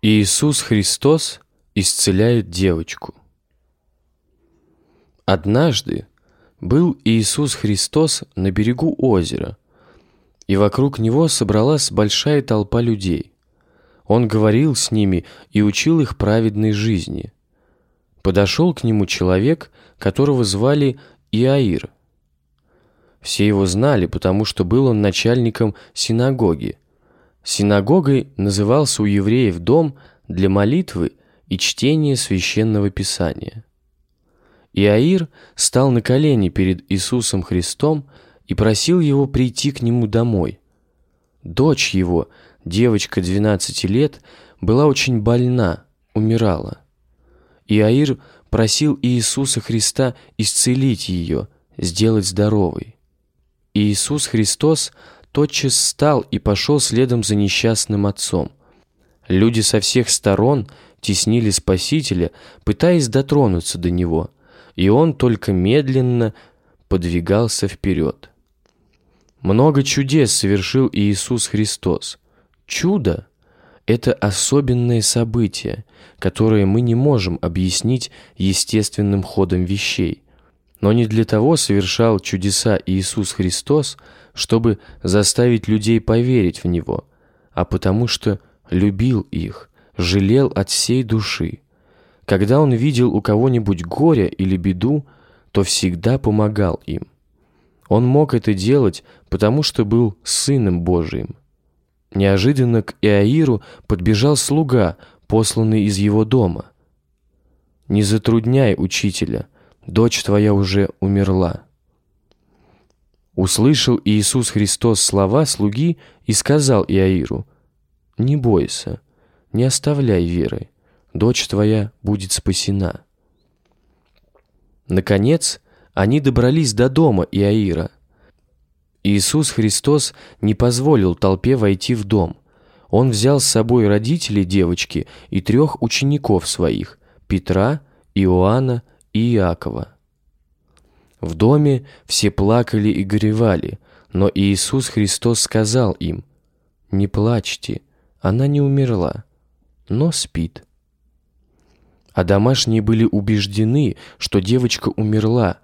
Иисус Христос исцеляет девочку. Однажды был Иисус Христос на берегу озера, и вокруг него собралась большая толпа людей. Он говорил с ними и учил их праведной жизни. Подошел к нему человек, которого звали Иаир. Все его знали, потому что был он начальником синагоги – Синагогой назывался у евреев дом для молитвы и чтения священного писания. Иаир стал на колени перед Иисусом Христом и просил его прийти к нему домой. Дочь его, девочка 12 лет, была очень больна, умирала. Иаир просил Иисуса Христа исцелить ее, сделать здоровой. Иисус Христос – тотчас встал и пошел следом за несчастным отцом. Люди со всех сторон теснили Спасителя, пытаясь дотронуться до него, и он только медленно подвигался вперед. Много чудес совершил Иисус Христос. Чудо — это особенное событие, которое мы не можем объяснить естественным ходом вещей. Но не для того совершал чудеса Иисус Христос, чтобы заставить людей поверить в Него, а потому что любил их, жалел от всей души. Когда Он видел у кого-нибудь горе или беду, то всегда помогал им. Он мог это делать, потому что был Сыном Божиим. Неожиданно к Иаиру подбежал слуга, посланный из его дома. «Не затрудняй учителя, дочь твоя уже умерла». Услышал Иисус Христос слова слуги и сказал Иаиру, «Не бойся, не оставляй веры, дочь твоя будет спасена». Наконец, они добрались до дома Иаира. Иисус Христос не позволил толпе войти в дом. Он взял с собой родителей девочки и трех учеников своих, Петра, Иоанна и Иакова. В доме все плакали и горевали, но Иисус Христос сказал им, «Не плачьте, она не умерла, но спит». А домашние были убеждены, что девочка умерла.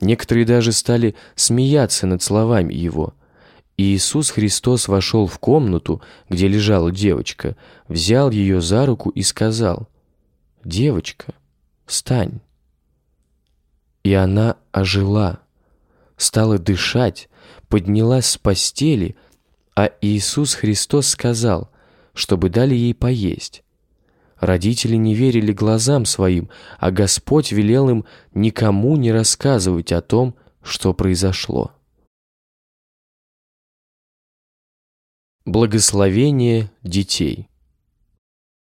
Некоторые даже стали смеяться над словами его. Иисус Христос вошел в комнату, где лежала девочка, взял ее за руку и сказал, «Девочка, встань». И она ожила, стала дышать, поднялась с постели, а Иисус Христос сказал, чтобы дали ей поесть. Родители не верили глазам своим, а Господь велел им никому не рассказывать о том, что произошло. Благословение детей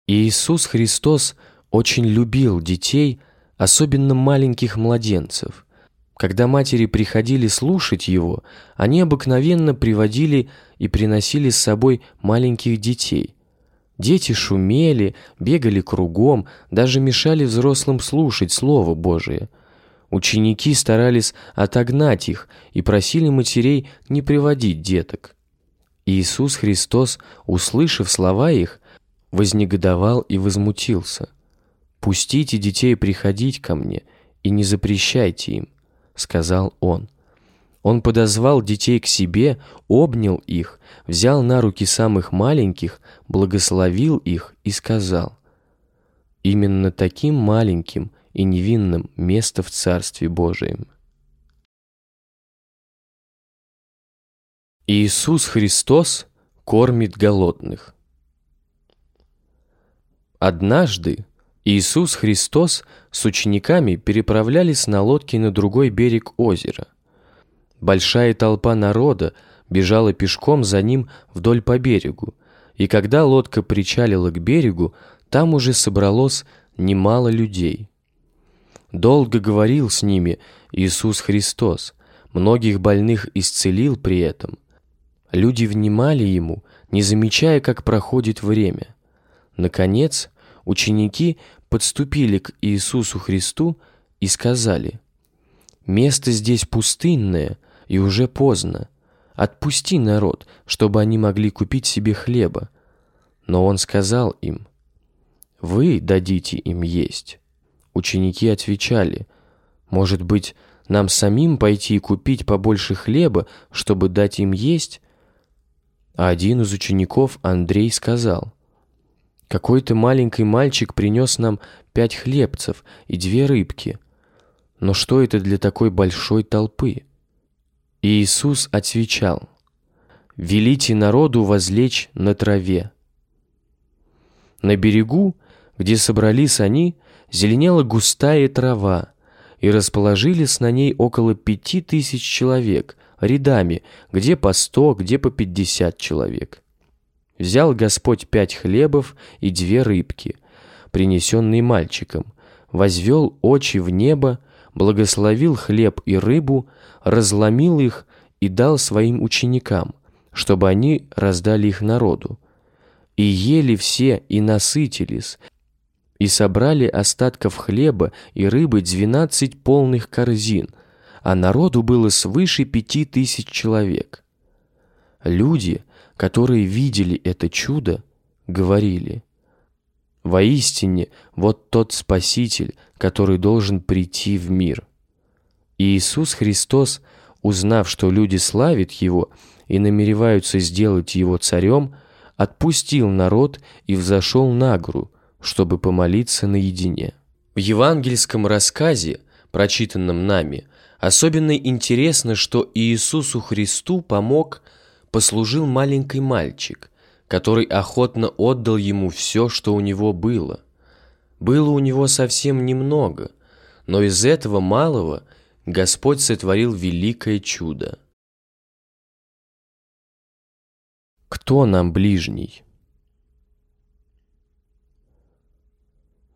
Иисус Христос очень любил детей, особенно маленьких младенцев. Когда матери приходили слушать его, они обыкновенно приводили и приносили с собой маленьких детей. Дети шумели, бегали кругом, даже мешали взрослым слушать Слово Божие. Ученики старались отогнать их и просили матерей не приводить деток. Иисус Христос, услышав слова их, вознегодовал и возмутился – «Пустите детей приходить ко мне и не запрещайте им», — сказал он. Он подозвал детей к себе, обнял их, взял на руки самых маленьких, благословил их и сказал, «Именно таким маленьким и невинным место в Царстве Божием». Иисус Христос кормит голодных. Однажды Иисус Христос с учениками переправлялись на лодке на другой берег озера. Большая толпа народа бежала пешком за ним вдоль по берегу, и когда лодка причалила к берегу, там уже собралось немало людей. Долго говорил с ними Иисус Христос, многих больных исцелил при этом. Люди внимали Ему, не замечая, как проходит время. Наконец, ученики подступили к Иисусу Христу и сказали, «Место здесь пустынное, и уже поздно. Отпусти народ, чтобы они могли купить себе хлеба». Но Он сказал им, вы дадите им есть». Ученики отвечали, «Может быть, нам самим пойти и купить побольше хлеба, чтобы дать им есть?» А один из учеников, Андрей, сказал, «Какой-то маленький мальчик принес нам пять хлебцев и две рыбки. Но что это для такой большой толпы?» И Иисус отвечал, «Велите народу возлечь на траве». На берегу, где собрались они, зеленела густая трава, и расположились на ней около пяти тысяч человек, рядами, где по сто, где по пятьдесят человек. Взял Господь пять хлебов и две рыбки, принесенные мальчиком, возвел очи в небо, благословил хлеб и рыбу, разломил их и дал своим ученикам, чтобы они раздали их народу. И ели все и насытились, и собрали остатков хлеба и рыбы двенадцать полных корзин, а народу было свыше пяти тысяч человек. Люди, которые видели это чудо, говорили, «Воистине, вот тот Спаситель, который должен прийти в мир». И Иисус Христос, узнав, что люди славят Его и намереваются сделать Его царем, отпустил народ и взошел на гору, чтобы помолиться наедине. В евангельском рассказе, прочитанном нами, особенно интересно, что Иисусу Христу помог, послужил маленький мальчик, который охотно отдал ему все, что у него было. Было у него совсем немного, но из этого малого Господь сотворил великое чудо. Кто нам ближний?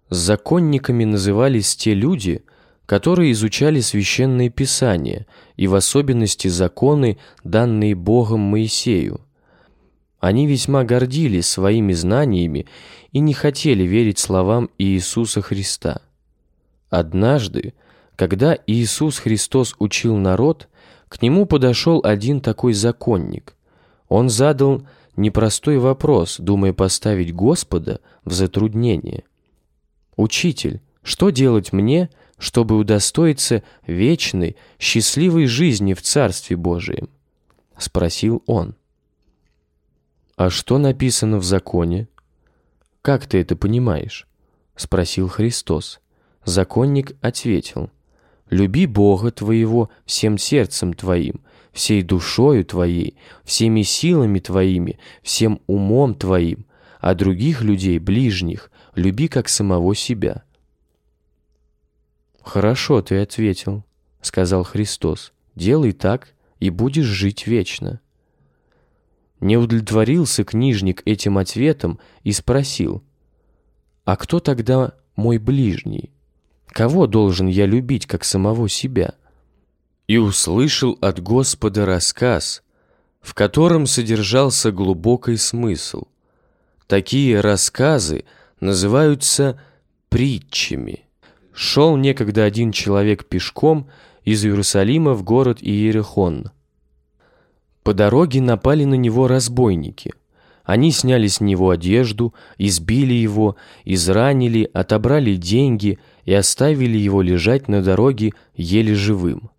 Законниками назывались те люди, которые изучали священные писания и в особенности законы, данные Богом Моисею. Они весьма гордились своими знаниями и не хотели верить словам Иисуса Христа. Однажды, когда Иисус Христос учил народ, к нему подошел один такой законник. Он задал непростой вопрос, думая поставить Господа в затруднение. «Учитель, что делать мне, чтобы удостоиться вечной, счастливой жизни в Царстве Божием?» — спросил он. «А что написано в законе?» «Как ты это понимаешь?» — спросил Христос. Законник ответил. «Люби Бога твоего всем сердцем твоим, всей душою твоей, всеми силами твоими, всем умом твоим, а других людей, ближних, люби как самого себя». «Хорошо ты ответил», — сказал Христос. «Делай так, и будешь жить вечно». Не удовлетворился книжник этим ответом и спросил, «А кто тогда мой ближний? Кого должен я любить, как самого себя?» И услышал от Господа рассказ, в котором содержался глубокий смысл. Такие рассказы — называются притчами. Шел некогда один человек пешком из Иерусалима в город Иерихон. По дороге напали на него разбойники. Они сняли с него одежду, избили его, изранили, отобрали деньги и оставили его лежать на дороге еле живым.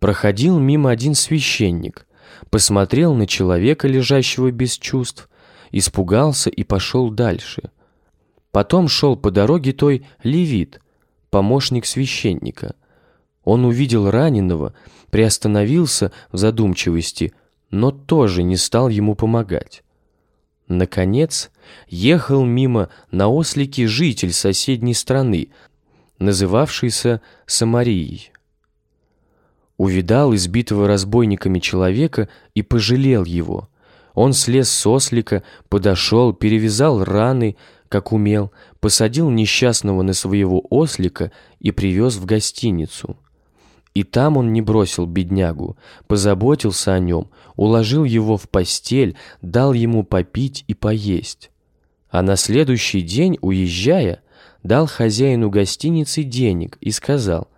Проходил мимо один священник, посмотрел на человека, лежащего без чувств, испугался и пошел дальше – Потом шел по дороге той левит, помощник священника. Он увидел раненого, приостановился в задумчивости, но тоже не стал ему помогать. Наконец, ехал мимо на ослике житель соседней страны, называвшийся Самарией. Увидал избитого разбойниками человека и пожалел его. Он слез с ослика, подошел, перевязал раны, как умел, посадил несчастного на своего ослика и привез в гостиницу. И там он не бросил беднягу, позаботился о нем, уложил его в постель, дал ему попить и поесть. А на следующий день, уезжая, дал хозяину гостиницы денег и сказал,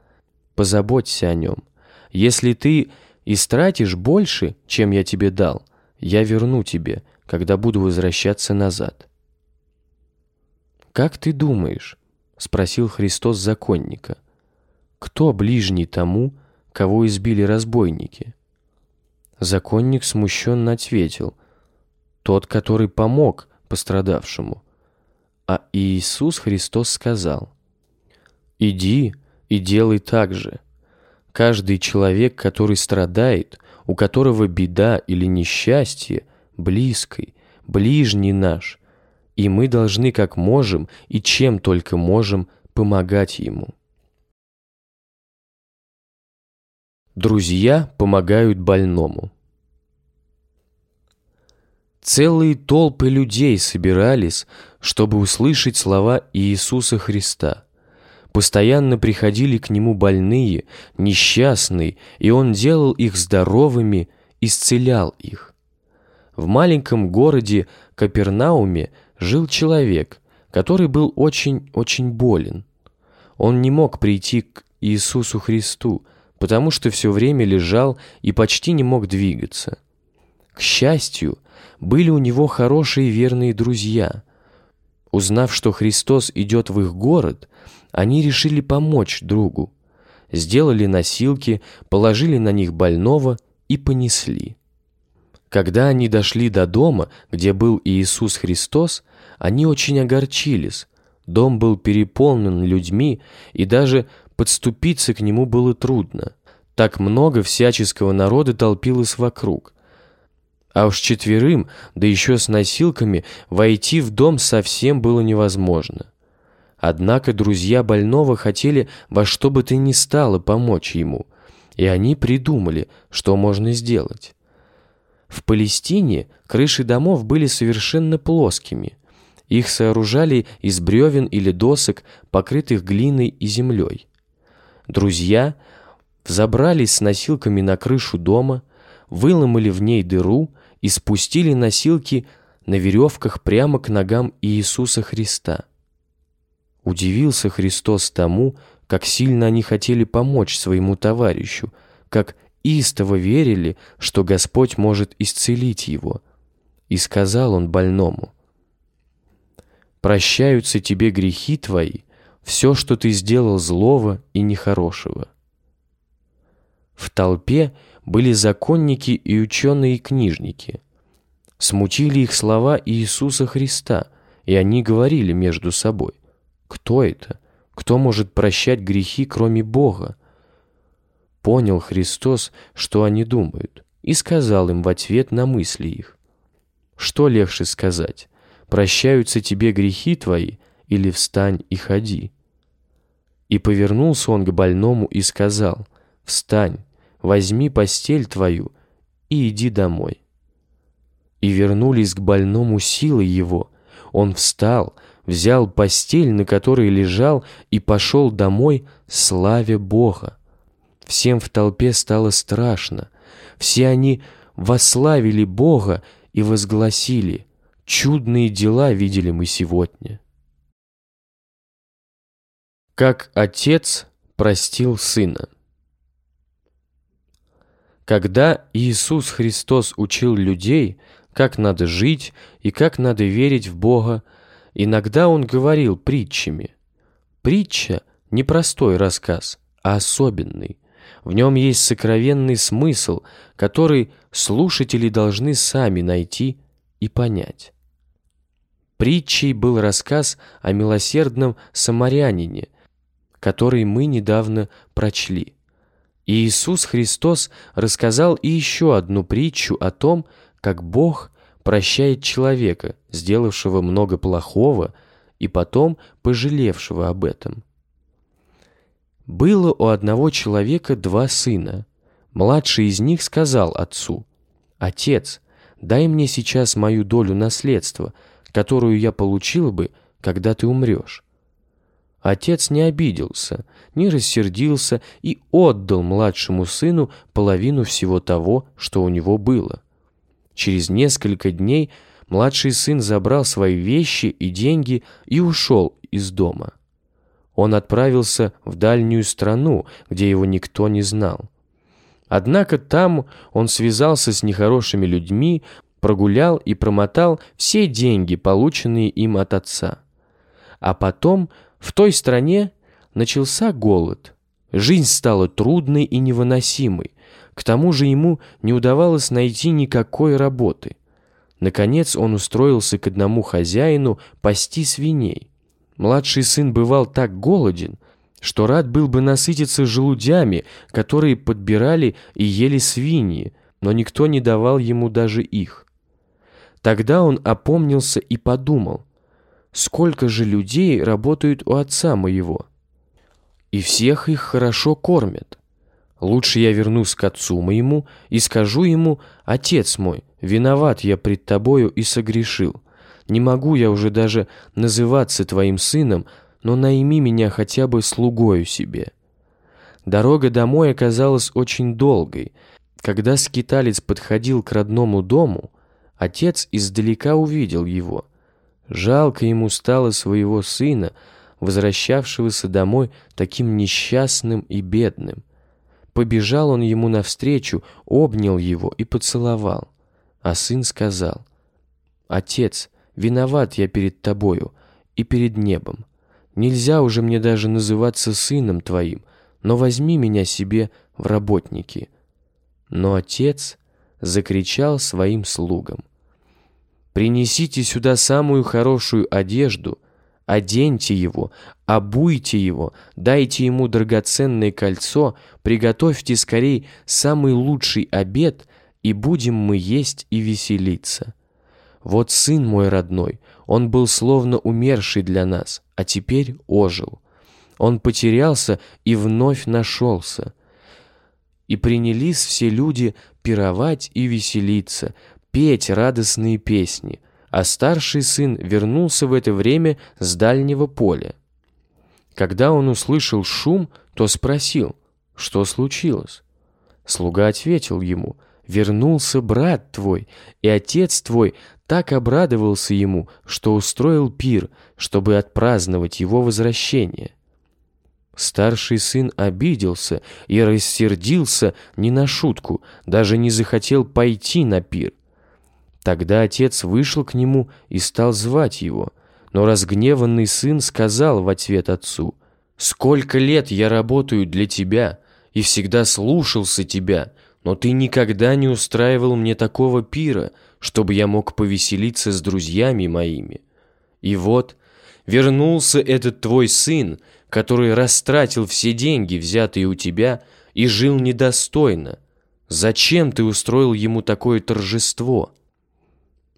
«Позаботься о нем. Если ты истратишь больше, чем я тебе дал, я верну тебе, когда буду возвращаться назад». «Как ты думаешь?» — спросил Христос законника. «Кто ближний тому, кого избили разбойники?» Законник смущенно ответил. «Тот, который помог пострадавшему». А Иисус Христос сказал. «Иди и делай так же. Каждый человек, который страдает, у которого беда или несчастье, близкий, ближний наш, и мы должны как можем и чем только можем помогать ему. Друзья помогают больному. Целые толпы людей собирались, чтобы услышать слова Иисуса Христа. Постоянно приходили к Нему больные, несчастные, и Он делал их здоровыми, исцелял их. В маленьком городе Капернауме жил человек, который был очень-очень болен. Он не мог прийти к Иисусу Христу, потому что все время лежал и почти не мог двигаться. К счастью, были у него хорошие верные друзья. Узнав, что Христос идет в их город, они решили помочь другу. Сделали носилки, положили на них больного и понесли. Когда они дошли до дома, где был Иисус Христос, они очень огорчились. Дом был переполнен людьми, и даже подступиться к нему было трудно. Так много всяческого народа толпилось вокруг. А уж четверым, да еще с носилками, войти в дом совсем было невозможно. Однако друзья больного хотели во что бы то ни стало помочь ему, и они придумали, что можно сделать. В Палестине крыши домов были совершенно плоскими. Их сооружали из бревен или досок, покрытых глиной и землей. Друзья взобрались с носилками на крышу дома, выломали в ней дыру и спустили носилки на веревках прямо к ногам Иисуса Христа. Удивился Христос тому, как сильно они хотели помочь своему товарищу, как истово верили, что Господь может исцелить его. И сказал он больному, «Прощаются тебе грехи твои, все, что ты сделал злого и нехорошего». В толпе были законники и ученые и книжники. Смутили их слова Иисуса Христа, и они говорили между собой, «Кто это? Кто может прощать грехи, кроме Бога?» Понял Христос, что они думают, и сказал им в ответ на мысли их. Что легче сказать? Прощаются тебе грехи твои, или встань и ходи? И повернулся он к больному и сказал, «Встань, возьми постель твою и иди домой». И вернулись к больному силы его. Он встал, взял постель, на которой лежал, и пошел домой, славя Бога. Всем в толпе стало страшно. Все они вославили Бога и возгласили «Чудные дела видели мы сегодня». Как отец простил сына. Когда Иисус Христос учил людей, как надо жить и как надо верить в Бога, иногда Он говорил притчами. Притча — не простой рассказ, а особенный. В нем есть сокровенный смысл, который слушатели должны сами найти и понять. Притчей был рассказ о милосердном самарянине, который мы недавно прочли. И Иисус Христос рассказал и еще одну притчу о том, как Бог прощает человека, сделавшего много плохого, и потом пожалевшего об этом. Было у одного человека два сына. Младший из них сказал отцу, «Отец, дай мне сейчас мою долю наследства, которую я получил бы, когда ты умрешь». Отец не обиделся, не рассердился и отдал младшему сыну половину всего того, что у него было. Через несколько дней младший сын забрал свои вещи и деньги и ушел из дома он отправился в дальнюю страну, где его никто не знал. Однако там он связался с нехорошими людьми, прогулял и промотал все деньги, полученные им от отца. А потом в той стране начался голод. Жизнь стала трудной и невыносимой. К тому же ему не удавалось найти никакой работы. Наконец он устроился к одному хозяину пасти свиней. Младший сын бывал так голоден, что рад был бы насытиться желудями, которые подбирали и ели свиньи, но никто не давал ему даже их. Тогда он опомнился и подумал, сколько же людей работают у отца моего, и всех их хорошо кормят. Лучше я вернусь к отцу моему и скажу ему, «Отец мой, виноват я пред тобою и согрешил. Не могу я уже даже называться твоим сыном, но найми меня хотя бы слугою себе». Дорога домой оказалась очень долгой. Когда скиталец подходил к родному дому, отец издалека увидел его. Жалко ему стало своего сына, возвращавшегося домой таким несчастным и бедным. Побежал он ему навстречу, обнял его и поцеловал. А сын сказал, «Отец, виноват я перед тобою и перед небом. Нельзя уже мне даже называться сыном твоим, но возьми меня себе в работники». Но отец закричал своим слугам, «Принесите сюда самую хорошую одежду, оденьте его, обуйте его, дайте ему драгоценное кольцо, приготовьте скорей самый лучший обед, и будем мы есть и веселиться. Вот сын мой родной, он был словно умерший для нас, а теперь ожил. Он потерялся и вновь нашелся. И принялись все люди пировать и веселиться, петь радостные песни — а старший сын вернулся в это время с дальнего поля. Когда он услышал шум, то спросил, что случилось. Слуга ответил ему, «Вернулся брат твой, и отец твой так обрадовался ему, что устроил пир, чтобы отпраздновать его возвращение». Старший сын обиделся и рассердился не на шутку, даже не захотел пойти на пир. Тогда отец вышел к нему и стал звать его. Но разгневанный сын сказал в ответ отцу, «Сколько лет я работаю для тебя и всегда слушался тебя, но ты никогда не устраивал мне такого пира, чтобы я мог повеселиться с друзьями моими. И вот вернулся этот твой сын, который растратил все деньги, взятые у тебя, и жил недостойно. Зачем ты устроил ему такое торжество?»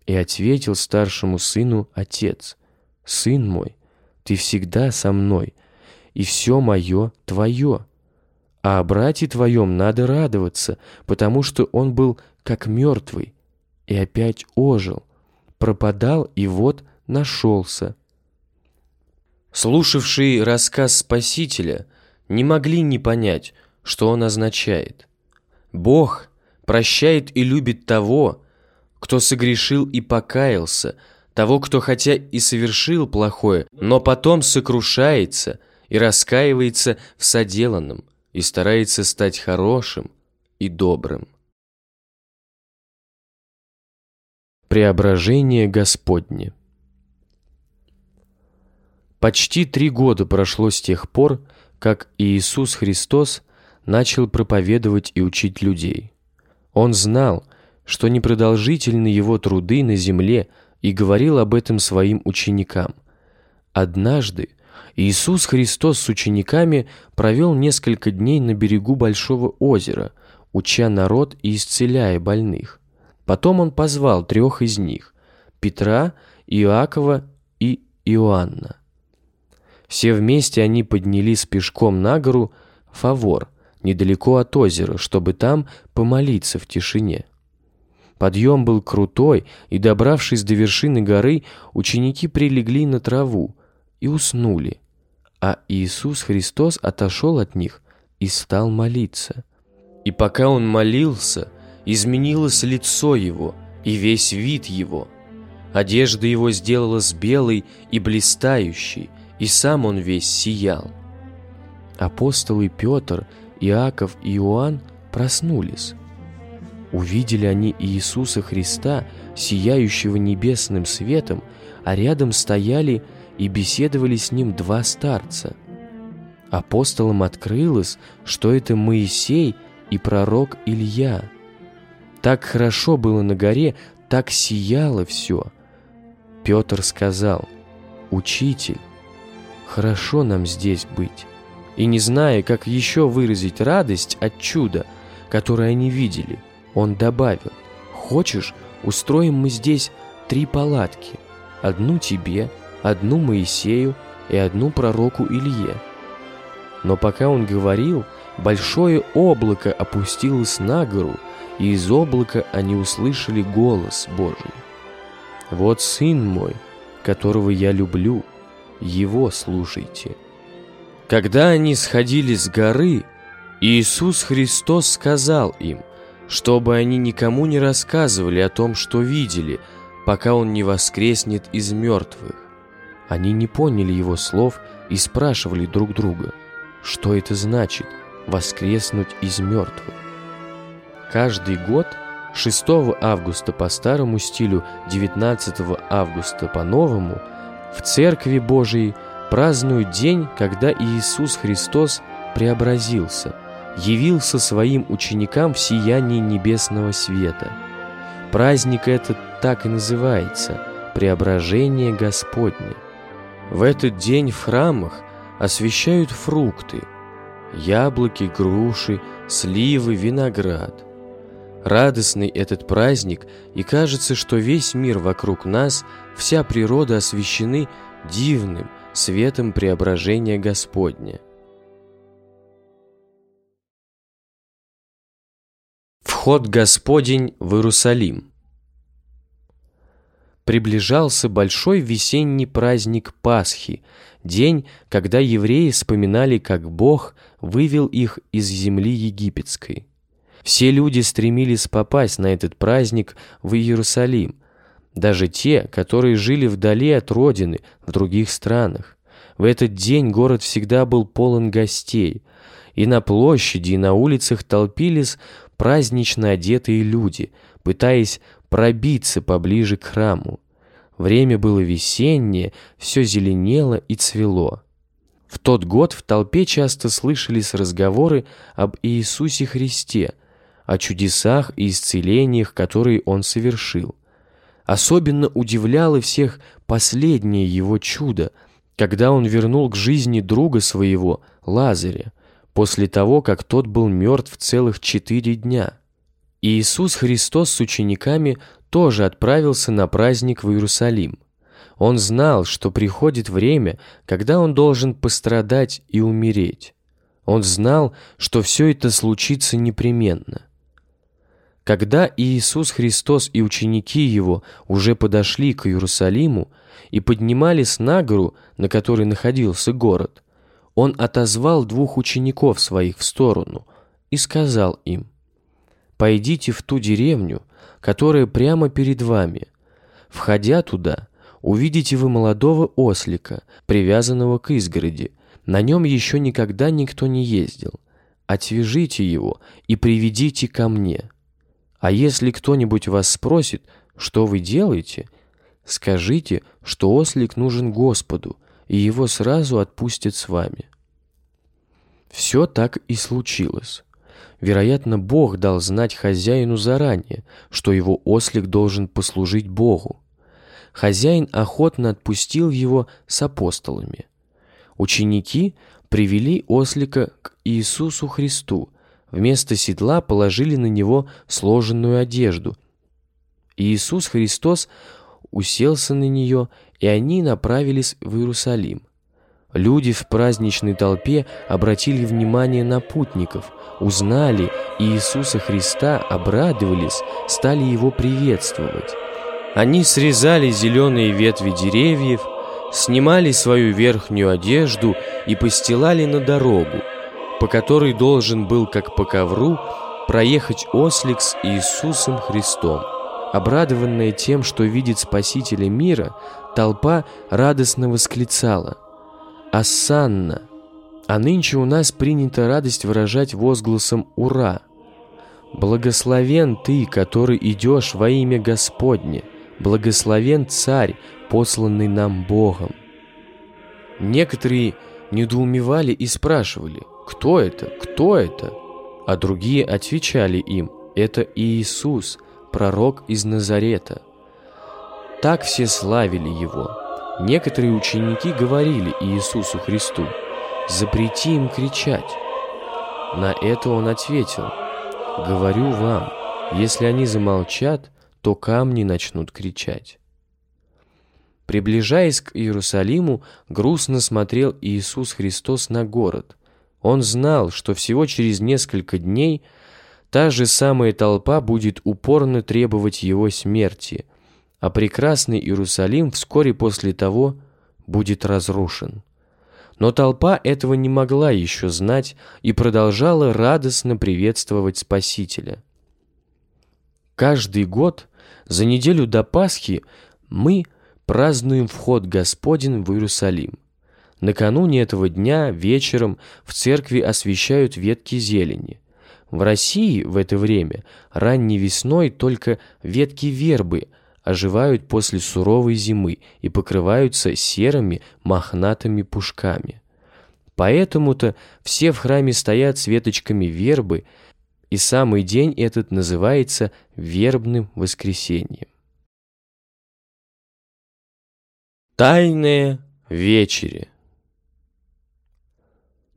И ответил старшему сыну отец, «Сын мой, ты всегда со мной, и все мое твое. А о брате твоем надо радоваться, потому что он был как мертвый, и опять ожил, пропадал и вот нашелся». Слушавшие рассказ Спасителя не могли не понять, что он означает. Бог прощает и любит того, кто согрешил и покаялся, того, кто хотя и совершил плохое, но потом сокрушается и раскаивается в соделанном и старается стать хорошим и добрым. Преображение Господне Почти три года прошло с тех пор, как Иисус Христос начал проповедовать и учить людей. Он знал, что непродолжительны его труды на земле и говорил об этом своим ученикам. Однажды Иисус Христос с учениками провел несколько дней на берегу большого озера, уча народ и исцеляя больных. Потом он позвал трех из них – Петра, Иакова и Иоанна. Все вместе они поднялись пешком на гору Фавор, недалеко от озера, чтобы там помолиться в тишине. Подъем был крутой, и, добравшись до вершины горы, ученики прилегли на траву и уснули. А Иисус Христос отошел от них и стал молиться. И пока он молился, изменилось лицо его и весь вид его. Одежда его сделалась белой и блистающей, и сам он весь сиял. Апостолы Петр, Иаков и Иоанн проснулись Увидели они Иисуса Христа, сияющего небесным светом, а рядом стояли и беседовали с ним два старца. Апостолам открылось, что это Моисей и пророк Илья. Так хорошо было на горе, так сияло все. Петр сказал, «Учитель, хорошо нам здесь быть». И не зная, как еще выразить радость от чуда, которое они видели, он добавил, «Хочешь, устроим мы здесь три палатки, одну тебе, одну Моисею и одну пророку Илье». Но пока он говорил, большое облако опустилось на гору, и из облака они услышали голос Божий. «Вот Сын мой, которого я люблю, Его слушайте». Когда они сходили с горы, Иисус Христос сказал им, чтобы они никому не рассказывали о том, что видели, пока Он не воскреснет из мертвых. Они не поняли Его слов и спрашивали друг друга, что это значит «воскреснуть из мертвых». Каждый год 6 августа по старому стилю, 19 августа по новому, в Церкви Божией – празднуют день, когда Иисус Христос преобразился, явился своим ученикам в сиянии небесного света. Праздник этот так и называется – Преображение Господне. В этот день в храмах освещают фрукты – яблоки, груши, сливы, виноград. Радостный этот праздник, и кажется, что весь мир вокруг нас, вся природа освящены дивным, светом преображения Господня. Вход Господень в Иерусалим Приближался большой весенний праздник Пасхи, день, когда евреи вспоминали, как Бог вывел их из земли египетской. Все люди стремились попасть на этот праздник в Иерусалим – даже те, которые жили вдали от родины, в других странах. В этот день город всегда был полон гостей, и на площади, и на улицах толпились празднично одетые люди, пытаясь пробиться поближе к храму. Время было весеннее, все зеленело и цвело. В тот год в толпе часто слышались разговоры об Иисусе Христе, о чудесах и исцелениях, которые Он совершил. Особенно удивляло всех последнее его чудо, когда он вернул к жизни друга своего, Лазаря, после того, как тот был мертв целых четыре дня. И Иисус Христос с учениками тоже отправился на праздник в Иерусалим. Он знал, что приходит время, когда он должен пострадать и умереть. Он знал, что все это случится непременно. Когда Иисус Христос и ученики Его уже подошли к Иерусалиму и поднимались на гору, на которой находился город, Он отозвал двух учеников своих в сторону и сказал им, «Пойдите в ту деревню, которая прямо перед вами. Входя туда, увидите вы молодого ослика, привязанного к изгороди. На нем еще никогда никто не ездил. Отвяжите его и приведите ко мне». А если кто-нибудь вас спросит, что вы делаете, скажите, что ослик нужен Господу, и его сразу отпустят с вами. Все так и случилось. Вероятно, Бог дал знать хозяину заранее, что его ослик должен послужить Богу. Хозяин охотно отпустил его с апостолами. Ученики привели ослика к Иисусу Христу Вместо седла положили на него сложенную одежду. Иисус Христос уселся на нее, и они направились в Иерусалим. Люди в праздничной толпе обратили внимание на путников, узнали Иисуса Христа, обрадовались, стали Его приветствовать. Они срезали зеленые ветви деревьев, снимали свою верхнюю одежду и постилали на дорогу, по которой должен был, как по ковру, проехать ослик с Иисусом Христом. Обрадованная тем, что видит Спасителя мира, толпа радостно восклицала «Ассанна!» А нынче у нас принято радость выражать возгласом «Ура!» «Благословен ты, который идешь во имя Господне! Благословен Царь, посланный нам Богом!» Некоторые недоумевали и спрашивали, кто это, кто это? А другие отвечали им, это Иисус, пророк из Назарета. Так все славили Его. Некоторые ученики говорили Иисусу Христу, запрети им кричать. На это он ответил, говорю вам, если они замолчат, то камни начнут кричать. Приближаясь к Иерусалиму, грустно смотрел Иисус Христос на город. Он знал, что всего через несколько дней та же самая толпа будет упорно требовать его смерти – а прекрасный Иерусалим вскоре после того будет разрушен. Но толпа этого не могла еще знать и продолжала радостно приветствовать Спасителя. Каждый год за неделю до Пасхи мы празднуем вход Господень в Иерусалим. Накануне этого дня вечером в церкви освещают ветки зелени. В России в это время ранней весной только ветки вербы – оживают после суровой зимы и покрываются серыми мохнатыми пушками. Поэтому-то все в храме стоят с веточками вербы, и самый день этот называется вербным воскресеньем. Тайные вечери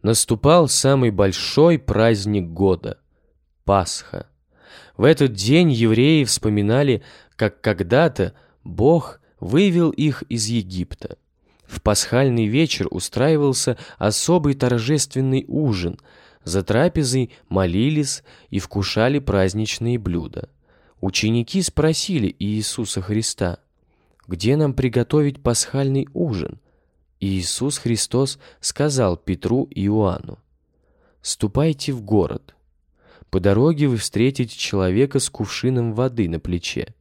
Наступал самый большой праздник года – Пасха. В этот день евреи вспоминали как когда-то Бог вывел их из Египта. В пасхальный вечер устраивался особый торжественный ужин. За трапезой молились и вкушали праздничные блюда. Ученики спросили Иисуса Христа, «Где нам приготовить пасхальный ужин?» Иисус Христос сказал Петру и Иоанну, «Ступайте в город. По дороге вы встретите человека с кувшином воды на плече.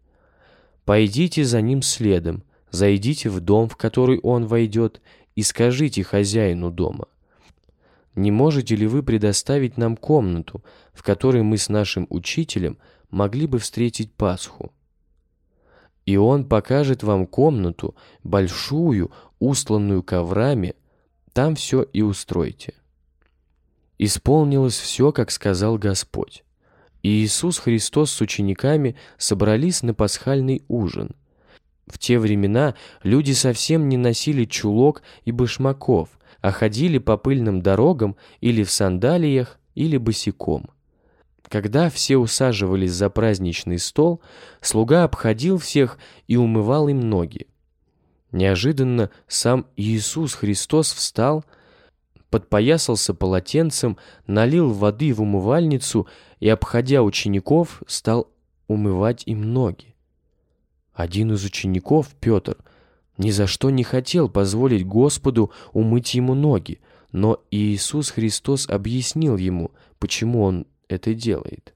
Пойдите за ним следом, зайдите в дом, в который он войдет, и скажите хозяину дома. Не можете ли вы предоставить нам комнату, в которой мы с нашим учителем могли бы встретить Пасху? И он покажет вам комнату, большую, устланную коврами, там все и устройте. Исполнилось все, как сказал Господь и Иисус Христос с учениками собрались на пасхальный ужин. В те времена люди совсем не носили чулок и башмаков, а ходили по пыльным дорогам или в сандалиях, или босиком. Когда все усаживались за праздничный стол, слуга обходил всех и умывал им ноги. Неожиданно сам Иисус Христос встал, подпоясался полотенцем, налил воды в умывальницу и, обходя учеников, стал умывать им ноги. Один из учеников, Петр, ни за что не хотел позволить Господу умыть ему ноги, но Иисус Христос объяснил ему, почему он это делает.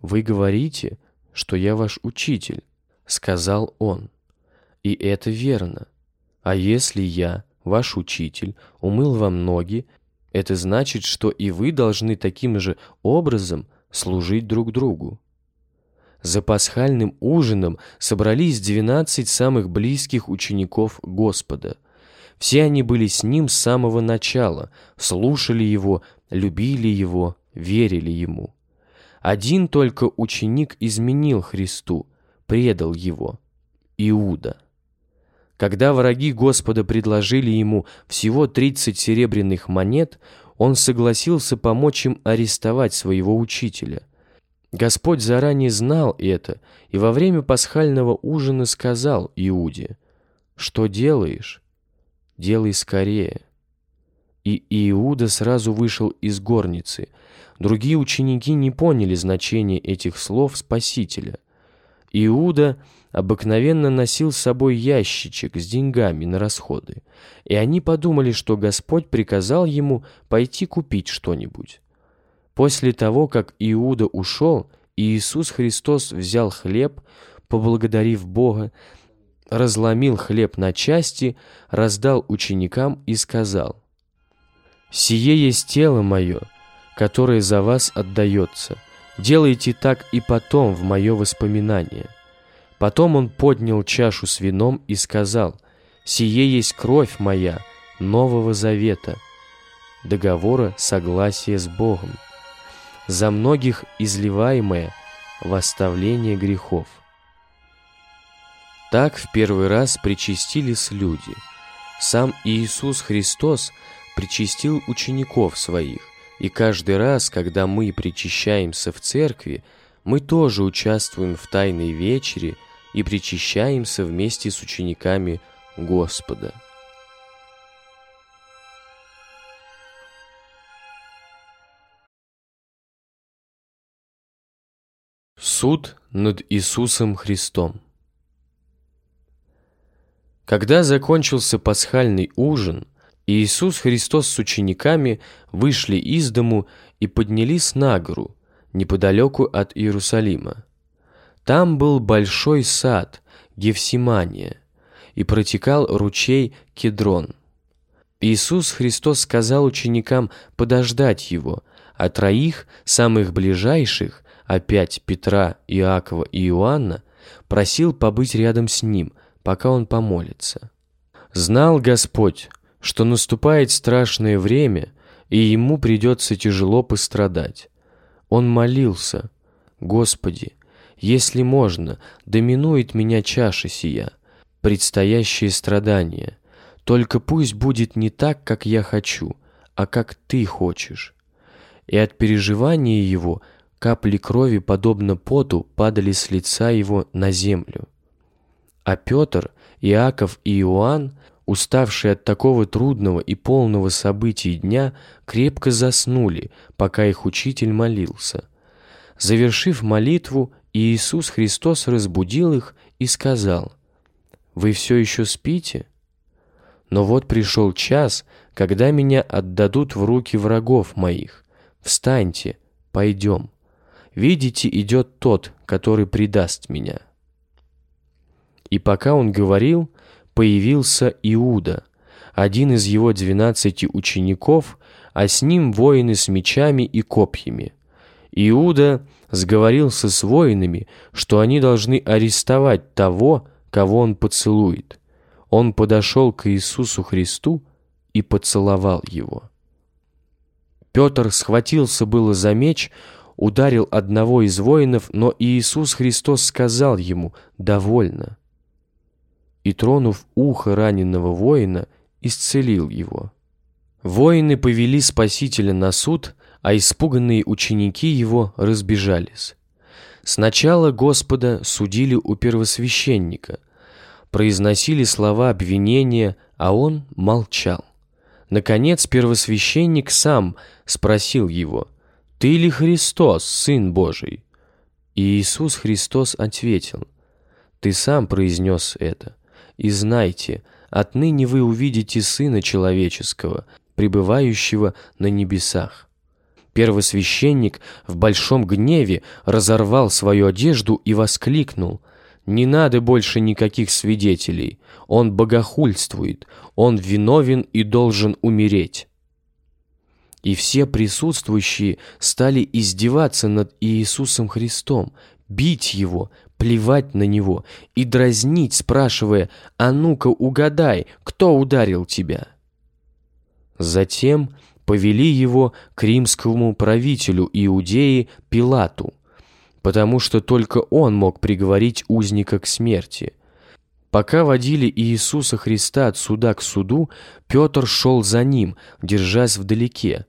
«Вы говорите, что я ваш учитель», — сказал он. «И это верно. А если я, ваш учитель, умыл вам ноги, это значит, что и вы должны таким же образом служить друг другу. За пасхальным ужином собрались двенадцать самых близких учеников Господа. Все они были с Ним с самого начала, слушали Его, любили Его, верили Ему. Один только ученик изменил Христу, предал Его – Иуда. Когда враги Господа предложили ему всего 30 серебряных монет, он согласился помочь им арестовать своего учителя. Господь заранее знал это и во время пасхального ужина сказал Иуде, «Что делаешь? Делай скорее». И Иуда сразу вышел из горницы. Другие ученики не поняли значения этих слов Спасителя. Иуда обыкновенно носил с собой ящичек с деньгами на расходы, и они подумали, что Господь приказал ему пойти купить что-нибудь. После того, как Иуда ушел, Иисус Христос взял хлеб, поблагодарив Бога, разломил хлеб на части, раздал ученикам и сказал, «Сие есть тело мое, которое за вас отдается. Делайте так и потом в мое воспоминание». Потом он поднял чашу с вином и сказал, «Сие есть кровь моя, Нового Завета, договора согласия с Богом, за многих изливаемое в грехов. Так в первый раз причастились люди. Сам Иисус Христос причастил учеников своих, и каждый раз, когда мы причащаемся в церкви, мы тоже участвуем в Тайной Вечере и причащаемся вместе с учениками Господа. Суд над Иисусом Христом Когда закончился пасхальный ужин, Иисус Христос с учениками вышли из дому и поднялись на гору, неподалеку от Иерусалима. Там был большой сад, Гефсимания, и протекал ручей Кедрон. Иисус Христос сказал ученикам подождать Его, а троих, самых ближайших, опять Петра, Иакова и Иоанна, просил побыть рядом с Ним, пока Он помолится. Знал Господь, что наступает страшное время, и Ему придется тяжело пострадать. Он молился, «Господи, если можно, доминует меня чаша сия, предстоящие страдания. Только пусть будет не так, как я хочу, а как Ты хочешь». И от переживания его капли крови, подобно поту, падали с лица его на землю. А Петр, Иаков и Иоанн, уставшие от такого трудного и полного событий дня, крепко заснули, пока их учитель молился. Завершив молитву, Иисус Христос разбудил их и сказал, «Вы все еще спите? Но вот пришел час, когда меня отдадут в руки врагов моих. Встаньте, пойдем. Видите, идет тот, который предаст меня». И пока он говорил, появился Иуда, один из его двенадцати учеников, а с ним воины с мечами и копьями. Иуда сговорился с воинами, что они должны арестовать того, кого он поцелует. Он подошел к Иисусу Христу и поцеловал его. Петр схватился было за меч, ударил одного из воинов, но Иисус Христос сказал ему «довольно» и, тронув ухо раненого воина, исцелил его. Воины повели Спасителя на суд, а испуганные ученики его разбежались. Сначала Господа судили у первосвященника, произносили слова обвинения, а он молчал. Наконец первосвященник сам спросил его, «Ты ли Христос, Сын Божий?» И Иисус Христос ответил, «Ты сам произнес это, и знайте, отныне вы увидите Сына Человеческого, пребывающего на небесах». Первосвященник в большом гневе разорвал свою одежду и воскликнул «Не надо больше никаких свидетелей, он богохульствует, он виновен и должен умереть». И все присутствующие стали издеваться над Иисусом Христом, бить Его, плевать на Него и дразнить, спрашивая «А ну-ка угадай, кто ударил тебя?» Затем повели его к римскому правителю Иудеи Пилату, потому что только он мог приговорить узника к смерти. Пока водили Иисуса Христа от суда к суду, Петр шел за ним, держась вдалеке.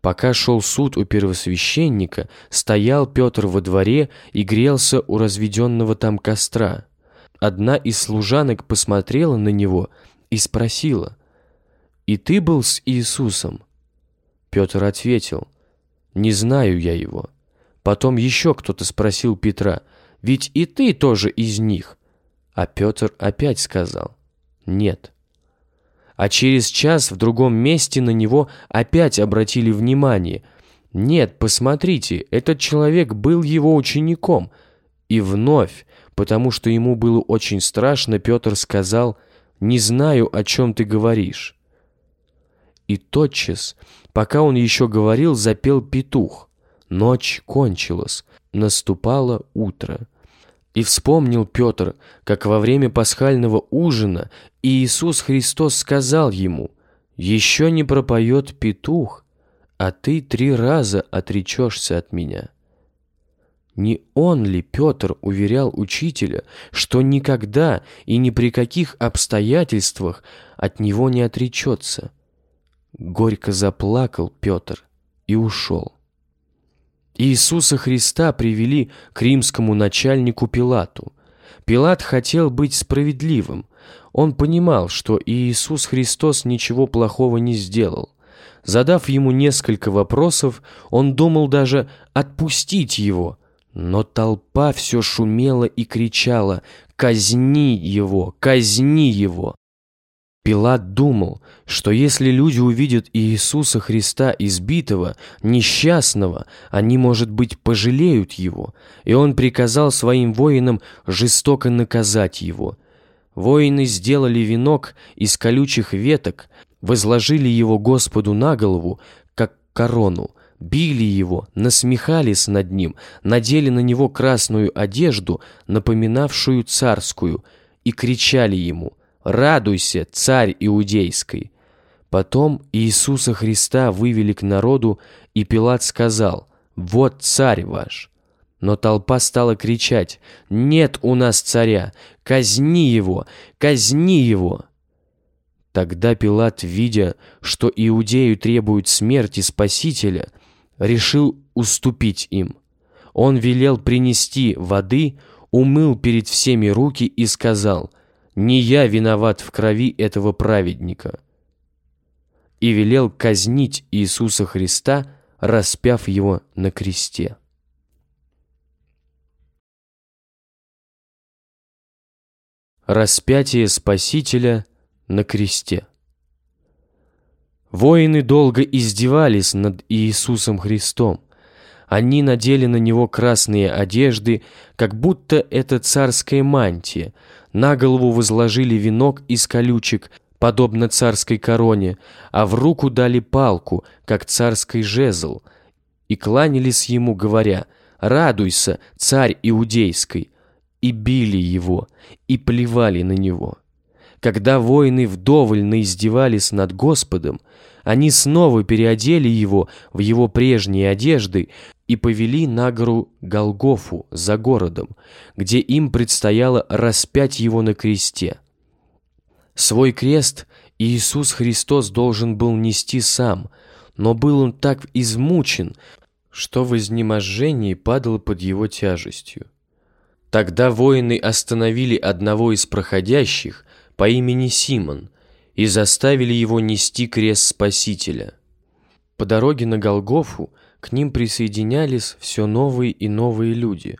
Пока шел суд у первосвященника, стоял Петр во дворе и грелся у разведенного там костра. Одна из служанок посмотрела на него и спросила, «И ты был с Иисусом?» Петр ответил, «Не знаю я его». Потом еще кто-то спросил Петра, «Ведь и ты тоже из них?» А Петр опять сказал, «Нет». А через час в другом месте на него опять обратили внимание. «Нет, посмотрите, этот человек был его учеником». И вновь, потому что ему было очень страшно, Петр сказал, «Не знаю, о чем ты говоришь». И тотчас, пока он еще говорил, запел петух. Ночь кончилась, наступало утро. И вспомнил Петр, как во время пасхального ужина Иисус Христос сказал ему, еще не пропоет петух, а ты три раза отречешься от меня». Не он ли, Петр, уверял учителя, что никогда и ни при каких обстоятельствах от него не отречется? Горько заплакал Петр и ушел. Иисуса Христа привели к римскому начальнику Пилату. Пилат хотел быть справедливым. Он понимал, что Иисус Христос ничего плохого не сделал. Задав ему несколько вопросов, он думал даже отпустить его – но толпа все шумела и кричала «Казни его! Казни его!» Пилат думал, что если люди увидят Иисуса Христа избитого, несчастного, они, может быть, пожалеют его, и он приказал своим воинам жестоко наказать его. Воины сделали венок из колючих веток, возложили его Господу на голову, как корону, били его, насмехались над ним, надели на него красную одежду, напоминавшую царскую, и кричали ему «Радуйся, царь иудейский!» Потом Иисуса Христа вывели к народу, и Пилат сказал «Вот царь ваш!» Но толпа стала кричать «Нет у нас царя! Казни его! Казни его!» Тогда Пилат, видя, что Иудею требуют смерти Спасителя, решил уступить им. Он велел принести воды, умыл перед всеми руки и сказал, «Не я виноват в крови этого праведника». И велел казнить Иисуса Христа, распяв его на кресте. Распятие Спасителя на кресте. Воины долго издевались над Иисусом Христом. Они надели на него красные одежды, как будто это царская мантия, на голову возложили венок из колючек, подобно царской короне, а в руку дали палку, как царский жезл, и кланялись ему, говоря «Радуйся, царь иудейский!» и били его, и плевали на него. Когда воины вдоволь наиздевались над Господом, они снова переодели его в его прежние одежды и повели на гору Голгофу за городом, где им предстояло распять его на кресте. Свой крест Иисус Христос должен был нести сам, но был он так измучен, что в изнеможении падал под его тяжестью. Тогда воины остановили одного из проходящих по имени Симон и заставили его нести крест Спасителя. По дороге на Голгофу к ним присоединялись все новые и новые люди.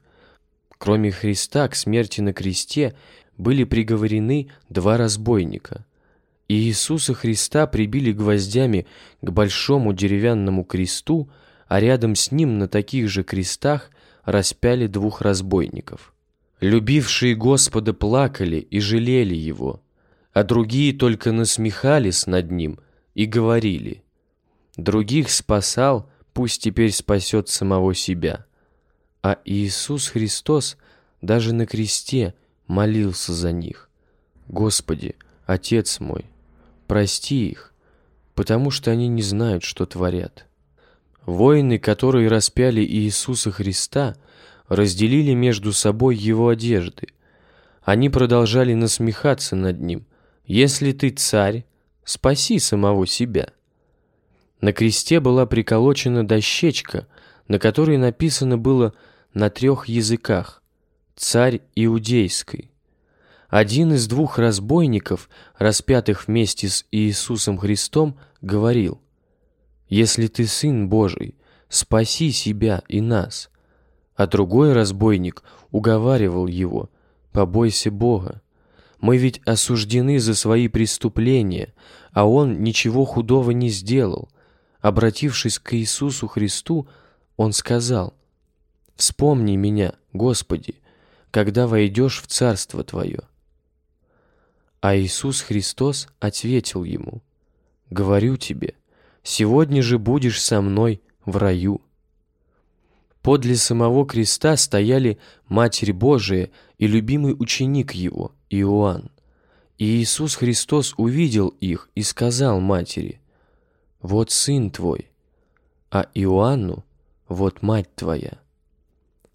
Кроме Христа к смерти на кресте были приговорены два разбойника. И Иисуса Христа прибили гвоздями к большому деревянному кресту, а рядом с ним на таких же крестах распяли двух разбойников. Любившие Господа плакали и жалели Его – а другие только насмехались над ним и говорили, «Других спасал, пусть теперь спасет самого себя». А Иисус Христос даже на кресте молился за них. «Господи, Отец мой, прости их, потому что они не знают, что творят». Воины, которые распяли Иисуса Христа, разделили между собой его одежды. Они продолжали насмехаться над ним – если ты царь, спаси самого себя. На кресте была приколочена дощечка, на которой написано было на трех языках «Царь Иудейской». Один из двух разбойников, распятых вместе с Иисусом Христом, говорил «Если ты Сын Божий, спаси себя и нас». А другой разбойник уговаривал его «Побойся Бога». Мы ведь осуждены за свои преступления, а Он ничего худого не сделал. Обратившись к Иисусу Христу, Он сказал, «Вспомни меня, Господи, когда войдешь в Царство Твое». А Иисус Христос ответил ему, «Говорю тебе, сегодня же будешь со мной в раю». Подле самого креста стояли Матерь Божия и любимый ученик его, Иоанн. И Иисус Христос увидел их и сказал матери, «Вот сын твой, а Иоанну, вот мать твоя».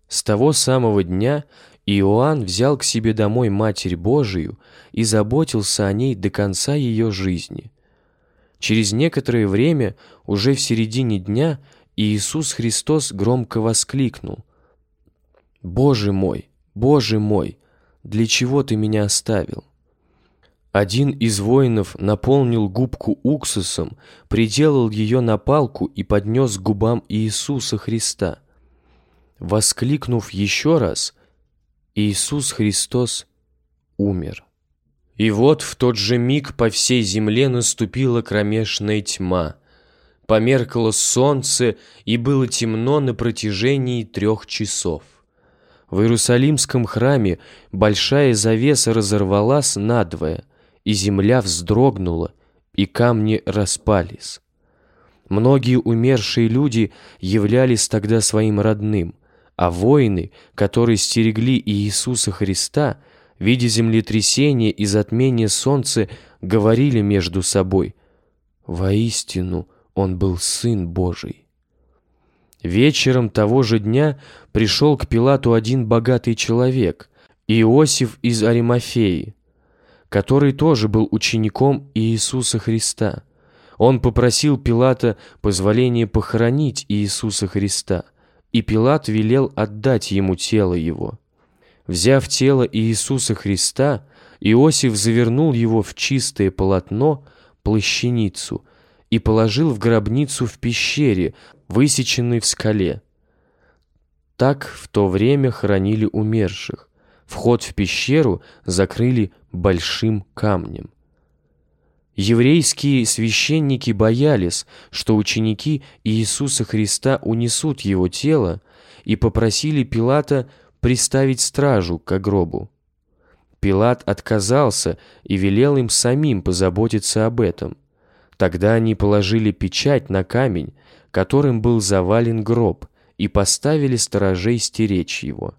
С того самого дня Иоанн взял к себе домой Матерь Божию и заботился о ней до конца ее жизни. Через некоторое время, уже в середине дня, Иисус Христос громко воскликнул. «Боже мой, Боже мой, для чего ты меня оставил?» Один из воинов наполнил губку уксусом, приделал ее на палку и поднес к губам Иисуса Христа. Воскликнув еще раз, Иисус Христос умер. И вот в тот же миг по всей земле наступила кромешная тьма. Померкло солнце, и было темно на протяжении трех часов. В Иерусалимском храме большая завеса разорвалась надвое, и земля вздрогнула, и камни распались. Многие умершие люди являлись тогда своим родным, а воины, которые стерегли Иисуса Христа – видя землетрясение и затмение солнца, говорили между собой, «Воистину он был Сын Божий». Вечером того же дня пришел к Пилату один богатый человек, Иосиф из Аримафеи, который тоже был учеником Иисуса Христа. Он попросил Пилата позволения похоронить Иисуса Христа, и Пилат велел отдать ему тело его. Взяв тело Иисуса Христа, Иосиф завернул его в чистое полотно, плащаницу, и положил в гробницу в пещере, высеченной в скале. Так в то время хоронили умерших. Вход в пещеру закрыли большим камнем. Еврейские священники боялись, что ученики Иисуса Христа унесут его тело, и попросили Пилата приставить стражу к гробу. Пилат отказался и велел им самим позаботиться об этом. Тогда они положили печать на камень, которым был завален гроб, и поставили сторожей стеречь его.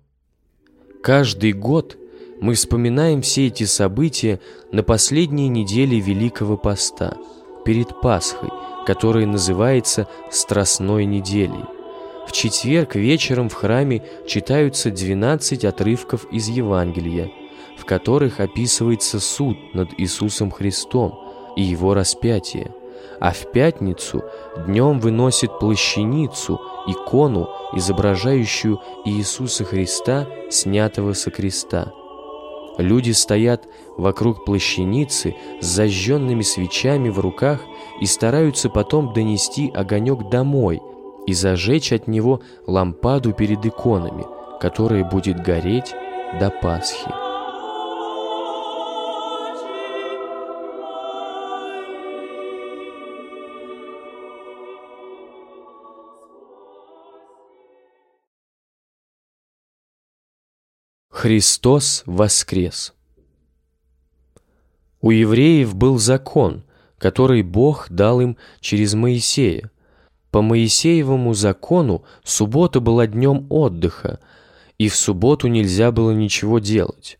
Каждый год мы вспоминаем все эти события на последней неделе Великого Поста, перед Пасхой, которая называется Страстной неделей. В четверг вечером в храме читаются 12 отрывков из Евангелия, в которых описывается суд над Иисусом Христом и его распятие, а в пятницу днем выносит плащаницу, икону, изображающую Иисуса Христа, снятого со креста. Люди стоят вокруг плащаницы с зажженными свечами в руках и стараются потом донести огонек домой – и зажечь от него лампаду перед иконами, которая будет гореть до Пасхи. Христос воскрес! У евреев был закон, который Бог дал им через Моисея, по Моисеевому закону суббота была днем отдыха, и в субботу нельзя было ничего делать.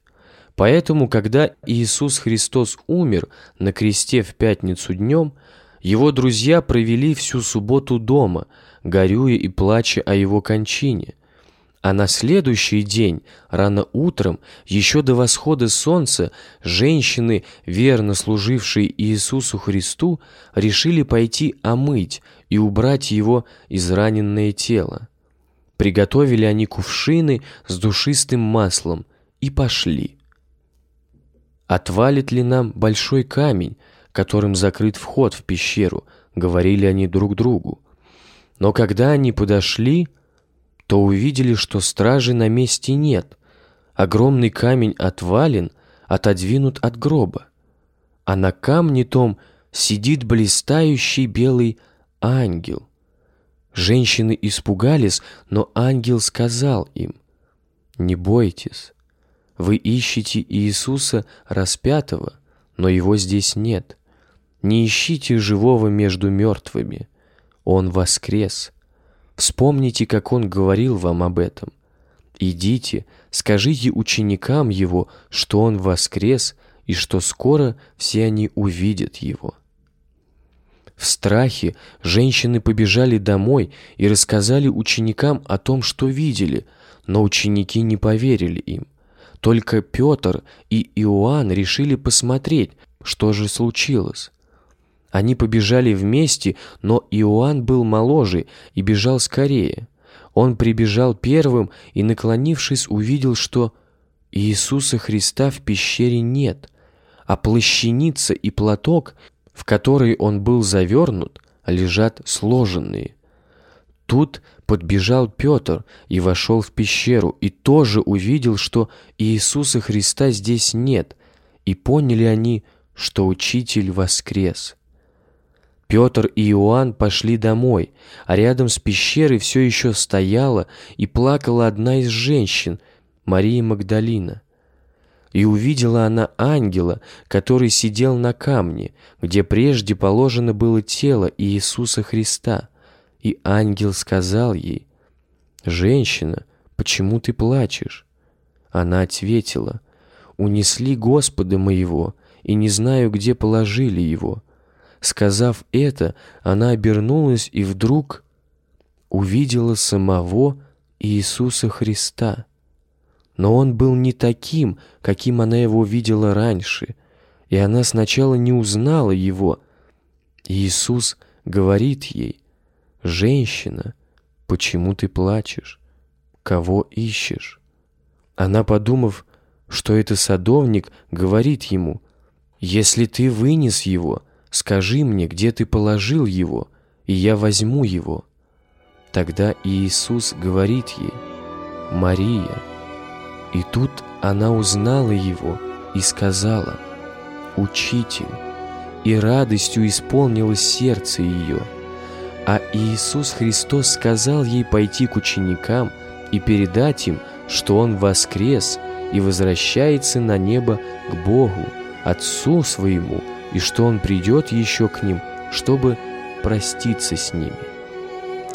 Поэтому, когда Иисус Христос умер на кресте в пятницу днем, его друзья провели всю субботу дома, горюя и плача о его кончине – а на следующий день, рано утром, еще до восхода солнца, женщины, верно служившие Иисусу Христу, решили пойти омыть и убрать его израненное тело. Приготовили они кувшины с душистым маслом и пошли. «Отвалит ли нам большой камень, которым закрыт вход в пещеру?» — говорили они друг другу. Но когда они подошли, то увидели, что стражи на месте нет. Огромный камень отвален, отодвинут от гроба. А на камне том сидит блистающий белый ангел. Женщины испугались, но ангел сказал им, «Не бойтесь, вы ищете Иисуса распятого, но его здесь нет. Не ищите живого между мертвыми, он воскрес». Вспомните, как Он говорил вам об этом. Идите, скажите ученикам Его, что Он воскрес и что скоро все они увидят его. В страхе женщины побежали домой и рассказали ученикам о том, что видели, но ученики не поверили им. Только Петр и Иоанн решили посмотреть, что же случилось. Они побежали вместе, но Иоанн был моложе и бежал скорее. Он прибежал первым и, наклонившись, увидел, что Иисуса Христа в пещере нет, а плащаница и платок, в который он был завернут, лежат сложенные. Тут подбежал Петр и вошел в пещеру, и тоже увидел, что Иисуса Христа здесь нет, и поняли они, что Учитель воскрес. Петр и Иоанн пошли домой, а рядом с пещерой все еще стояла и плакала одна из женщин, Мария Магдалина. И увидела она ангела, который сидел на камне, где прежде положено было тело Иисуса Христа. И ангел сказал ей, «Женщина, почему ты плачешь?» Она ответила, «Унесли Господа моего, и не знаю, где положили его». Сказав это, она обернулась и вдруг увидела самого Иисуса Христа. Но он был не таким, каким она его видела раньше, и она сначала не узнала его. Иисус говорит ей, «Женщина, почему ты плачешь? Кого ищешь?» Она, подумав, что это садовник, говорит ему, «Если ты вынес его, скажи мне, где ты положил его, и я возьму его». Тогда Иисус говорит ей, «Мария». И тут она узнала его и сказала, «Учитель!» И радостью исполнилось сердце ее. А Иисус Христос сказал ей пойти к ученикам и передать им, что Он воскрес и возвращается на небо к Богу, Отцу Своему, и что Он придет еще к ним, чтобы проститься с ними.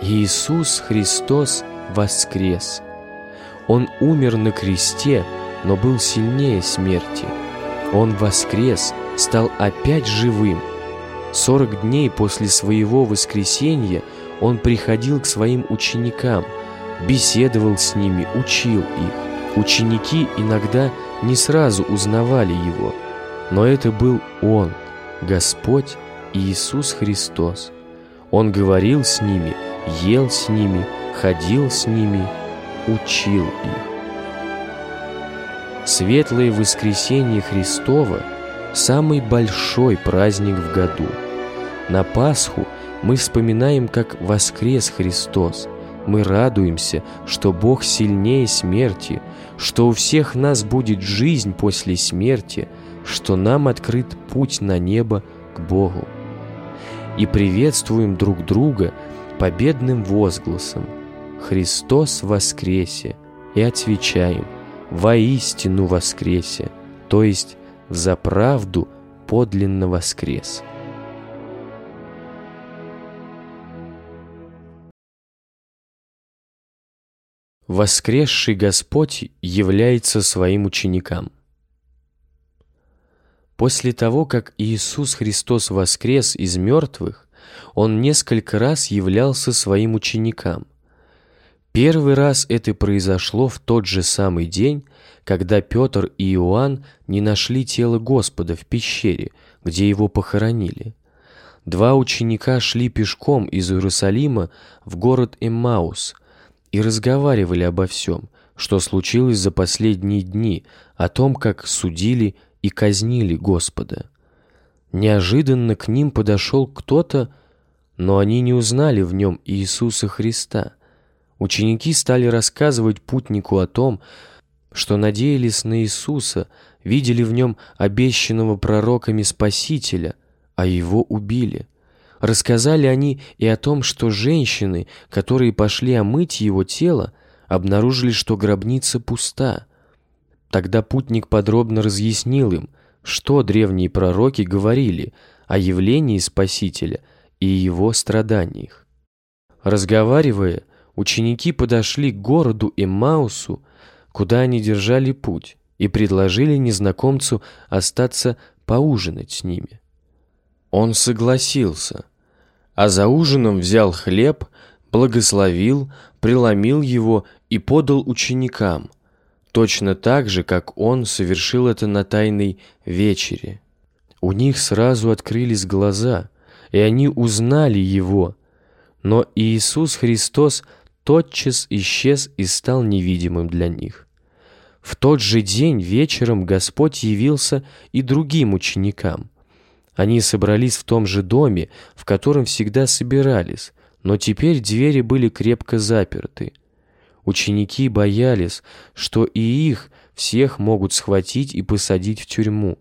Иисус Христос воскрес – он умер на кресте, но был сильнее смерти. Он воскрес, стал опять живым. Сорок дней после своего воскресения он приходил к своим ученикам, беседовал с ними, учил их. Ученики иногда не сразу узнавали его, но это был Он, Господь Иисус Христос. Он говорил с ними, ел с ними, ходил с ними – учил их. Светлое воскресенье Христова – самый большой праздник в году. На Пасху мы вспоминаем, как воскрес Христос. Мы радуемся, что Бог сильнее смерти, что у всех нас будет жизнь после смерти, что нам открыт путь на небо к Богу. И приветствуем друг друга победным возгласом – «Христос воскресе!» и отвечаем «Воистину воскресе!» то есть «За правду подлинно воскрес!» Воскресший Господь является своим ученикам. После того, как Иисус Христос воскрес из мертвых, Он несколько раз являлся своим ученикам – Первый раз это произошло в тот же самый день, когда Петр и Иоанн не нашли тело Господа в пещере, где его похоронили. Два ученика шли пешком из Иерусалима в город Эммаус и разговаривали обо всем, что случилось за последние дни, о том, как судили и казнили Господа. Неожиданно к ним подошел кто-то, но они не узнали в нем Иисуса Христа – Ученики стали рассказывать путнику о том, что надеялись на Иисуса, видели в нем обещанного пророками Спасителя, а его убили. Рассказали они и о том, что женщины, которые пошли омыть его тело, обнаружили, что гробница пуста. Тогда путник подробно разъяснил им, что древние пророки говорили о явлении Спасителя и его страданиях. Разговаривая, ученики подошли к городу Эммаусу, куда они держали путь, и предложили незнакомцу остаться поужинать с ними. Он согласился, а за ужином взял хлеб, благословил, преломил его и подал ученикам, точно так же, как он совершил это на тайной вечере. У них сразу открылись глаза, и они узнали его, но Иисус Христос тотчас исчез и стал невидимым для них. В тот же день вечером Господь явился и другим ученикам. Они собрались в том же доме, в котором всегда собирались, но теперь двери были крепко заперты. Ученики боялись, что и их всех могут схватить и посадить в тюрьму.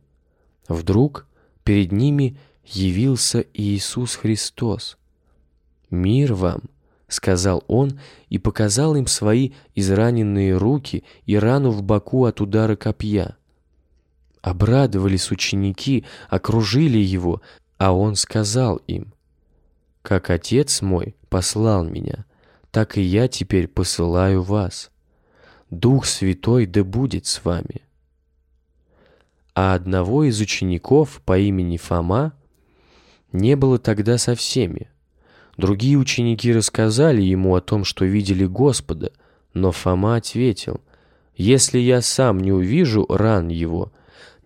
Вдруг перед ними явился Иисус Христос. «Мир вам!» — сказал он и показал им свои израненные руки и рану в боку от удара копья. Обрадовались ученики, окружили его, а он сказал им, «Как Отец мой послал меня, так и я теперь посылаю вас. Дух Святой да будет с вами». А одного из учеников по имени Фома не было тогда со всеми. Другие ученики рассказали ему о том, что видели Господа, но Фома ответил, «Если я сам не увижу ран его,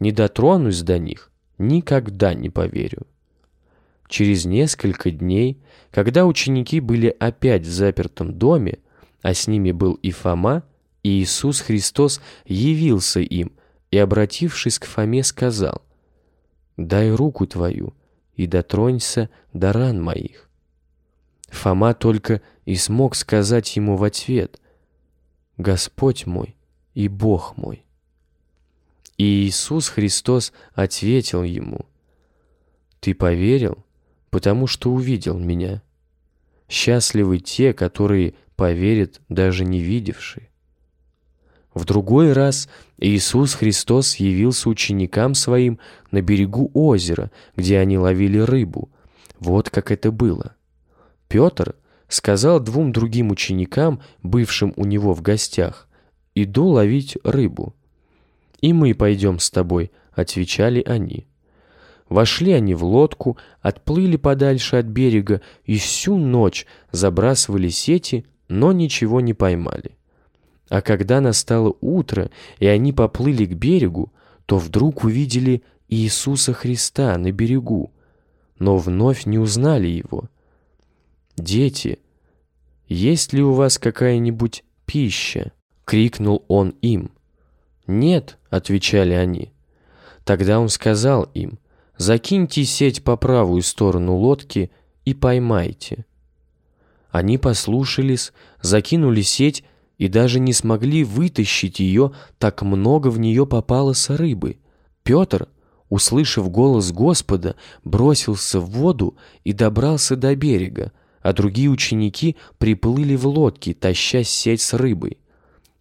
не дотронусь до них, никогда не поверю». Через несколько дней, когда ученики были опять в запертом доме, а с ними был и Фома, Иисус Христос явился им и, обратившись к Фоме, сказал, «Дай руку твою и дотронься до ран моих». Фома только и смог сказать ему в ответ «Господь мой и Бог мой». И Иисус Христос ответил ему «Ты поверил, потому что увидел Меня. Счастливы те, которые поверят, даже не видевшие». В другой раз Иисус Христос явился ученикам своим на берегу озера, где они ловили рыбу. Вот как это было. Петр сказал двум другим ученикам, бывшим у него в гостях, «Иду ловить рыбу». «И мы пойдем с тобой», — отвечали они. Вошли они в лодку, отплыли подальше от берега и всю ночь забрасывали сети, но ничего не поймали. А когда настало утро, и они поплыли к берегу, то вдруг увидели Иисуса Христа на берегу, но вновь не узнали Его. «Дети, есть ли у вас какая-нибудь пища?» — крикнул он им. «Нет», — отвечали они. Тогда он сказал им, «Закиньте сеть по правую сторону лодки и поймайте». Они послушались, закинули сеть и даже не смогли вытащить ее, так много в нее попало с рыбы. Петр, услышав голос Господа, бросился в воду и добрался до берега, а другие ученики приплыли в лодке, таща сеть с рыбой.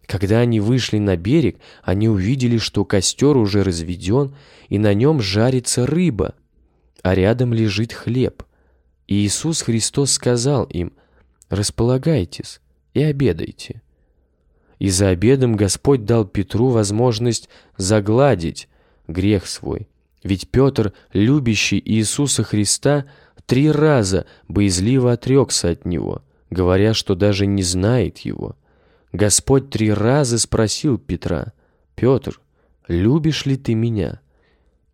Когда они вышли на берег, они увидели, что костер уже разведен, и на нем жарится рыба, а рядом лежит хлеб. И Иисус Христос сказал им, «Располагайтесь и обедайте». И за обедом Господь дал Петру возможность загладить грех свой. Ведь Петр, любящий Иисуса Христа, три раза боязливо отрекся от него, говоря, что даже не знает его. Господь три раза спросил Петра, «Петр, любишь ли ты меня?»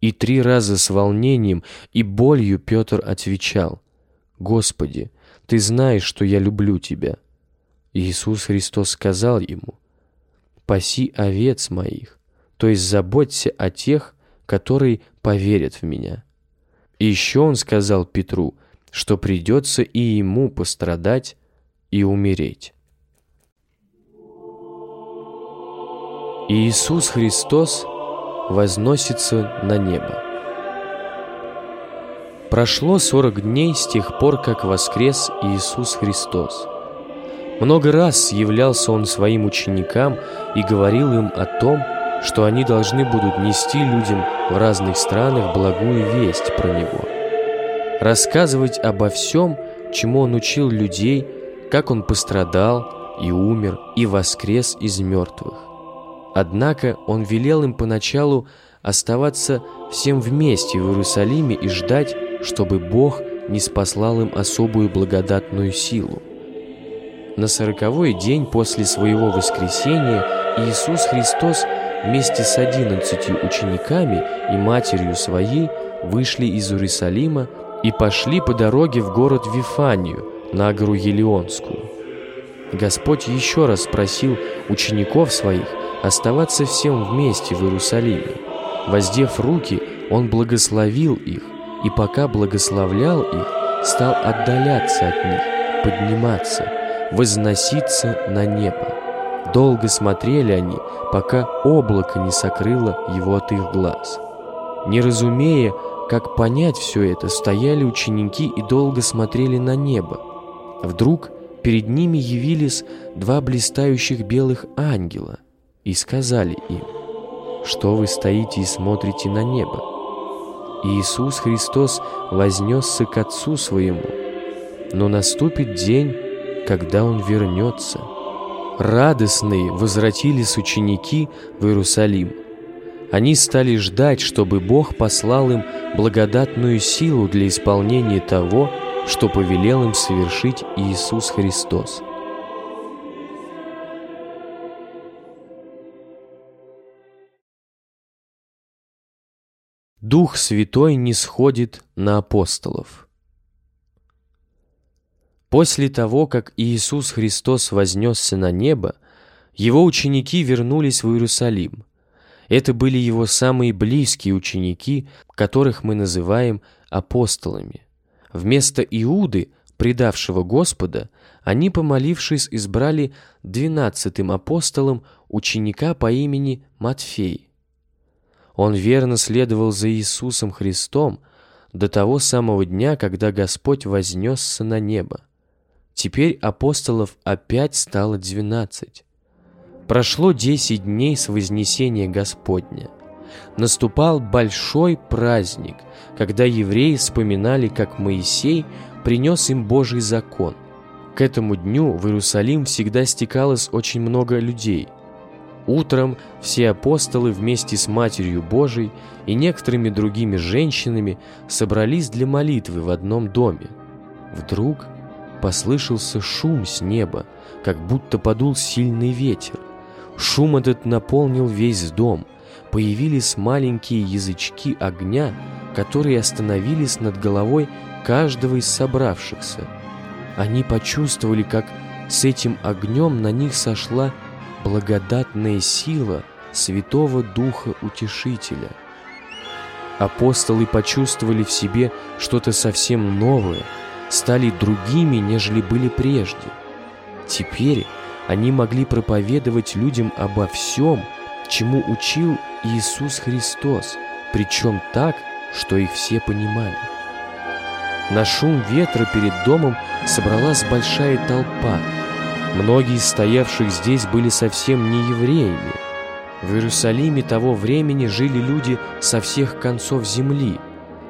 И три раза с волнением и болью Петр отвечал, «Господи, ты знаешь, что я люблю тебя». Иисус Христос сказал ему, «Паси овец моих, то есть заботься о тех, которые поверят в меня». И еще он сказал Петру, что придется и ему пострадать и умереть. Иисус Христос возносится на небо. Прошло сорок дней с тех пор, как воскрес Иисус Христос. Много раз являлся Он своим ученикам и говорил им о том, что они должны будут нести людям в разных странах благую весть про Него. Рассказывать обо всем, чему Он учил людей, как Он пострадал и умер и воскрес из мертвых. Однако он велел им поначалу оставаться всем вместе в Иерусалиме и ждать, чтобы Бог не спаслал им особую благодатную силу. На сороковой день после своего воскресения Иисус Христос вместе с одиннадцатью учениками и матерью своей вышли из Иерусалима и пошли по дороге в город Вифанию, на гору Елеонскую. Господь еще раз спросил учеников своих оставаться всем вместе в Иерусалиме. Воздев руки, Он благословил их, и пока благословлял их, стал отдаляться от них, подниматься, возноситься на небо. Долго смотрели они, пока облако не сокрыло его от их глаз. Не разумея, как понять все это, стояли ученики и долго смотрели на небо. Вдруг перед ними явились два блистающих белых ангела и сказали им, «Что вы стоите и смотрите на небо?» Иисус Христос вознесся к Отцу Своему, но наступит день, когда Он вернется. Радостные возвратились ученики в Иерусалим. Они стали ждать, чтобы Бог послал им благодатную силу для исполнения того, что повелел им совершить Иисус Христос. Дух Святой не сходит на апостолов. После того, как Иисус Христос вознесся на небо, Его ученики вернулись в Иерусалим. Это были Его самые близкие ученики, которых мы называем апостолами. Вместо Иуды, предавшего Господа, они, помолившись, избрали двенадцатым апостолом ученика по имени Матфей. Он верно следовал за Иисусом Христом до того самого дня, когда Господь вознесся на небо. Теперь апостолов опять стало двенадцать. Прошло десять дней с вознесения Господня. Наступал большой праздник, когда евреи вспоминали, как Моисей принес им Божий закон. К этому дню в Иерусалим всегда стекалось очень много людей. Утром все апостолы вместе с Матерью Божией и некоторыми другими женщинами собрались для молитвы в одном доме. Вдруг послышался шум с неба, как будто подул сильный ветер. Шум этот наполнил весь дом. Появились маленькие язычки огня, которые остановились над головой каждого из собравшихся. Они почувствовали, как с этим огнем на них сошла благодатная сила Святого Духа Утешителя. Апостолы почувствовали в себе что-то совсем новое, стали другими, нежели были прежде. Теперь они могли проповедовать людям обо всем, чему учил Иисус Христос, причем так, что их все понимали. На шум ветра перед домом собралась большая толпа. Многие из стоявших здесь были совсем не евреями. В Иерусалиме того времени жили люди со всех концов земли,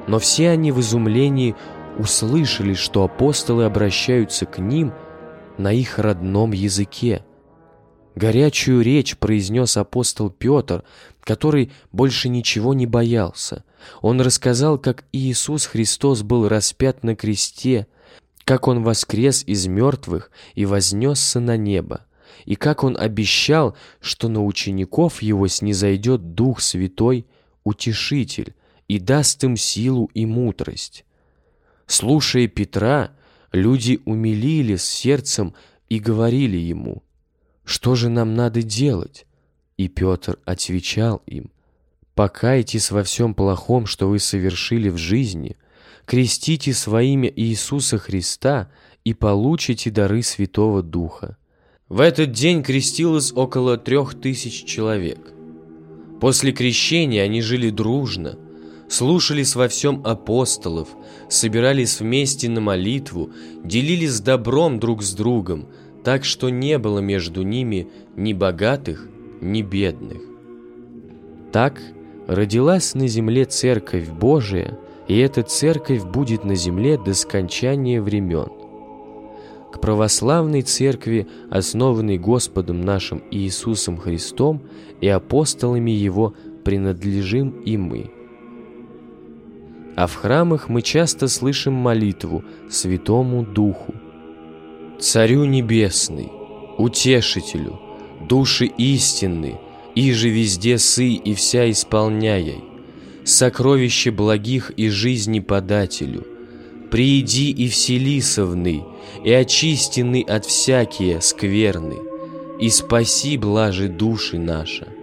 но все они в изумлении услышали, что апостолы обращаются к ним на их родном языке. Горячую речь произнес апостол Петр, который больше ничего не боялся. Он рассказал, как Иисус Христос был распят на кресте, как Он воскрес из мертвых и вознесся на небо, и как Он обещал, что на учеников Его снизойдет Дух Святой, Утешитель, и даст им силу и мудрость. Слушая Петра, люди умилились сердцем и говорили ему, «Что же нам надо делать?» И Петр отвечал им, «Покайтесь во всем плохом, что вы совершили в жизни, крестите во имя Иисуса Христа и получите дары Святого Духа». В этот день крестилось около трех тысяч человек. После крещения они жили дружно, слушались во всем апостолов, собирались вместе на молитву, делились добром друг с другом, так что не было между ними ни богатых, ни бедных. Так родилась на земле Церковь Божия, и эта Церковь будет на земле до скончания времен. к православной церкви, основанной Господом нашим Иисусом Христом и апостолами Его, принадлежим и мы. А в храмах мы часто слышим молитву Святому Духу. Царю Небесный, Утешителю, Души истинны, и же везде сы и вся исполняй, сокровище благих и жизни подателю, прииди и вселисовны, и очистены от всякие скверны, и спаси блажи души наша.